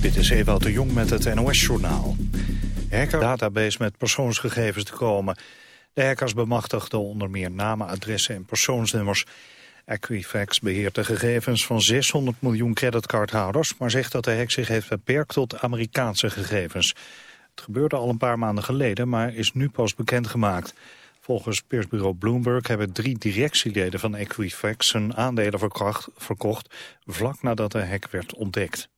Dit is Ewout de Jong met het NOS-journaal. Hacker database met persoonsgegevens te komen. De hackers bemachtigden onder meer namen, adressen en persoonsnummers. Equifax beheert de gegevens van 600 miljoen creditcardhouders... maar zegt dat de hack zich heeft beperkt tot Amerikaanse gegevens. Het gebeurde al een paar maanden geleden, maar is nu pas bekendgemaakt. Volgens persbureau Bloomberg hebben drie directieleden van Equifax... hun aandelen verkocht vlak nadat de hack werd ontdekt.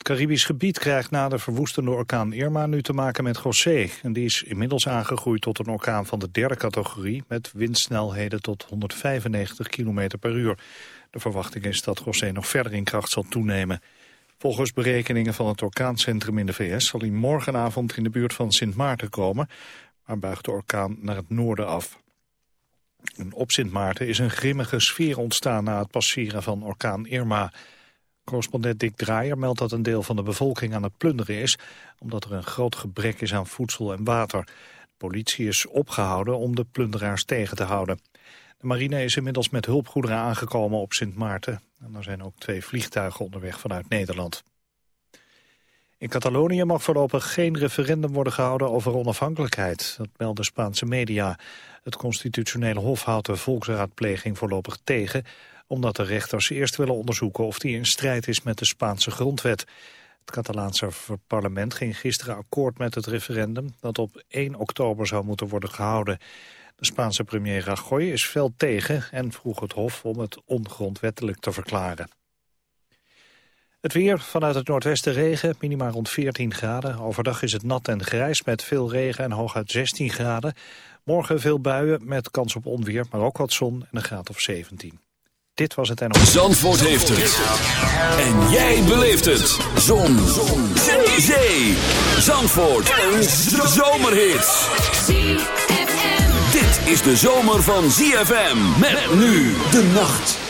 Het Caribisch gebied krijgt na de verwoestende orkaan Irma nu te maken met José. En die is inmiddels aangegroeid tot een orkaan van de derde categorie... met windsnelheden tot 195 km per uur. De verwachting is dat José nog verder in kracht zal toenemen. Volgens berekeningen van het orkaancentrum in de VS... zal hij morgenavond in de buurt van Sint Maarten komen... maar buigt de orkaan naar het noorden af. Op Sint Maarten is een grimmige sfeer ontstaan... na het passeren van orkaan Irma... Correspondent Dick Draaier meldt dat een deel van de bevolking aan het plunderen is... omdat er een groot gebrek is aan voedsel en water. De politie is opgehouden om de plunderaars tegen te houden. De marine is inmiddels met hulpgoederen aangekomen op Sint Maarten. En er zijn ook twee vliegtuigen onderweg vanuit Nederland. In Catalonië mag voorlopig geen referendum worden gehouden over onafhankelijkheid. Dat melden Spaanse media. Het constitutionele hof houdt de volksraadpleging voorlopig tegen omdat de rechters eerst willen onderzoeken of die in strijd is met de Spaanse grondwet. Het Catalaanse parlement ging gisteren akkoord met het referendum dat op 1 oktober zou moeten worden gehouden. De Spaanse premier Rajoy is fel tegen en vroeg het Hof om het ongrondwettelijk te verklaren. Het weer, vanuit het noordwesten regen, minimaal rond 14 graden. Overdag is het nat en grijs met veel regen en hooguit 16 graden. Morgen veel buien met kans op onweer, maar ook wat zon en een graad of 17. Dit was het en... Zandvoort heeft het. En jij beleeft het. Zon. Zon. Zee. Zee. Zandvoort. Een zomerhit. Dit is de zomer van ZFM. Met nu de nacht.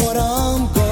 what I'm going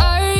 Sorry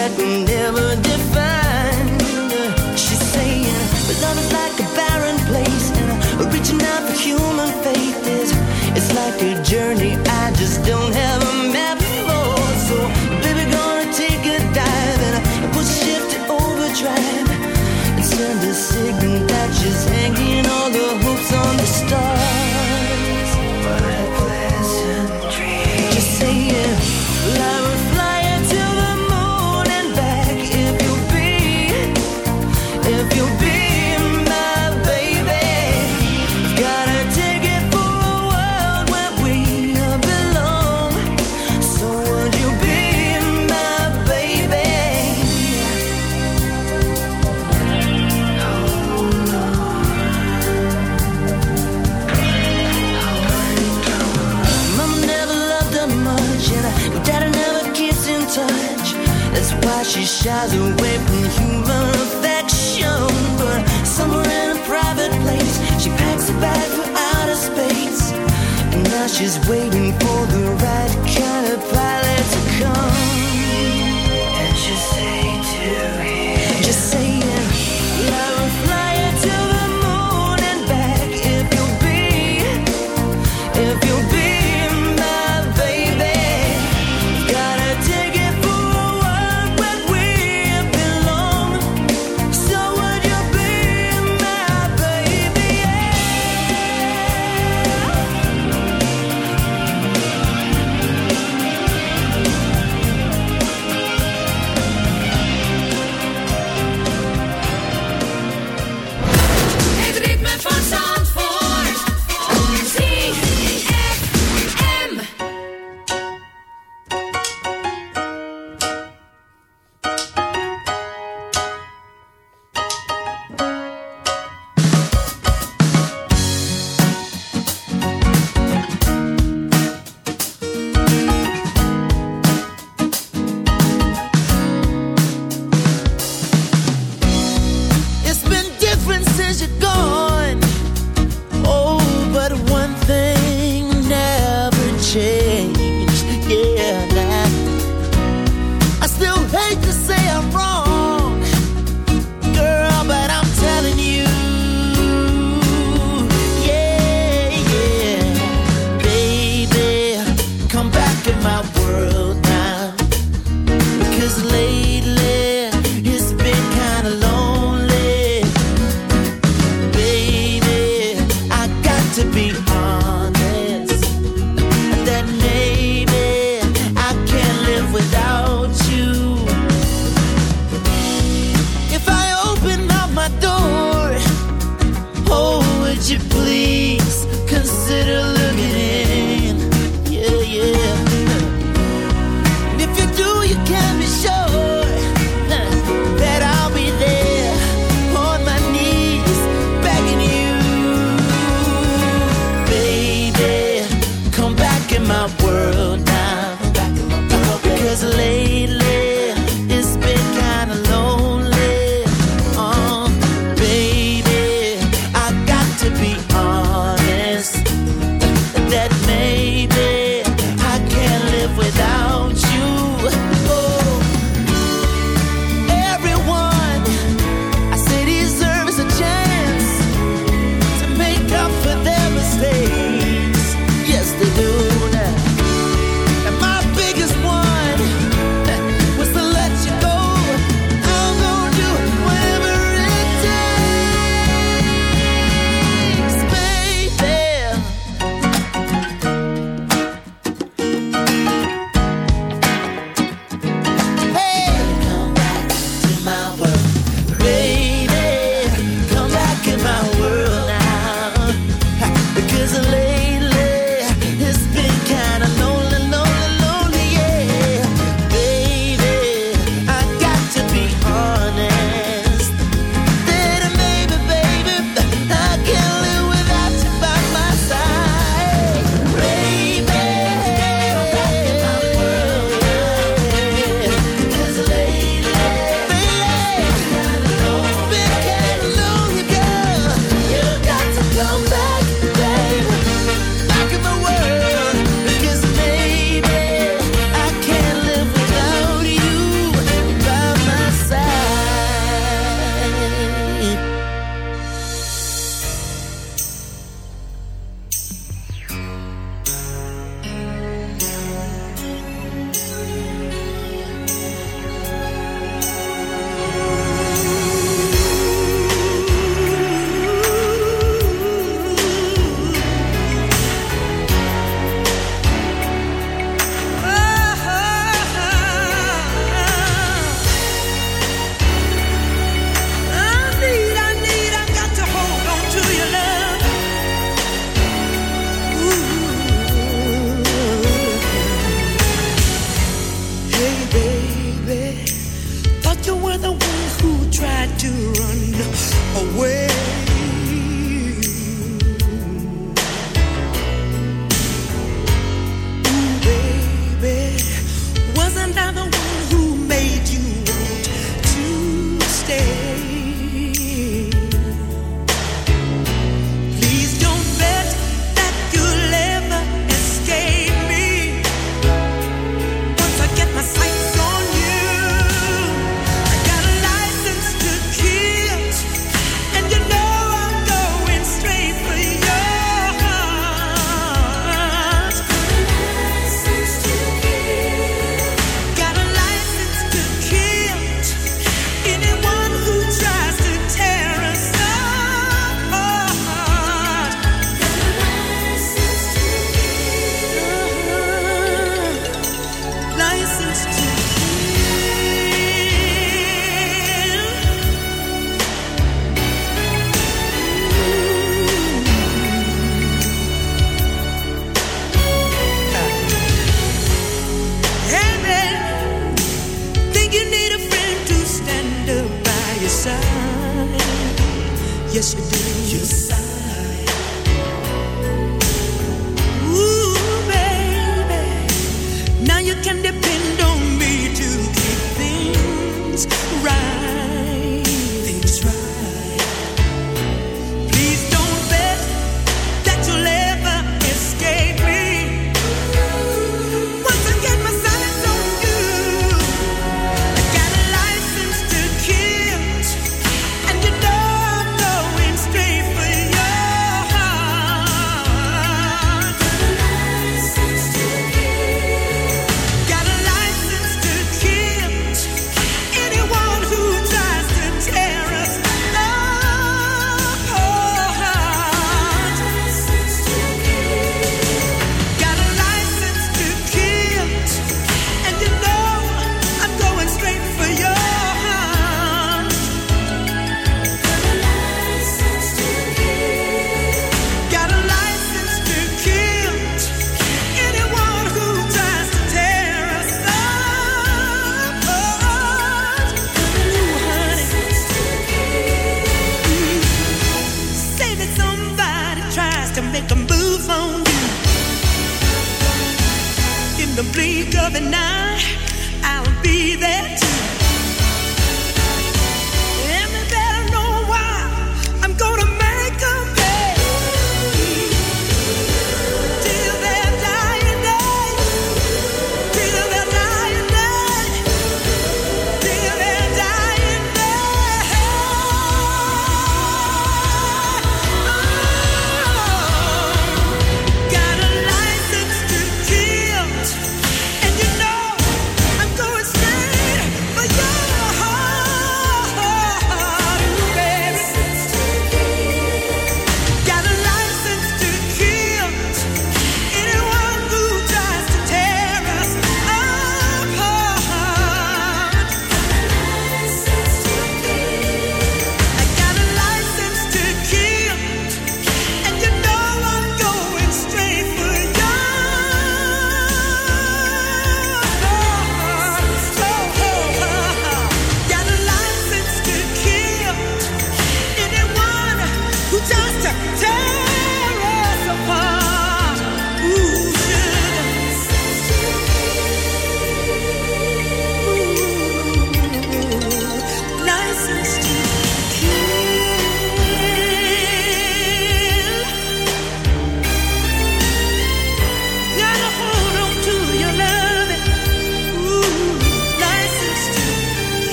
that we never defined. She's saying, love is like a barren place, and reaching out for human faith is, it's like a journey I just don't have.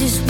is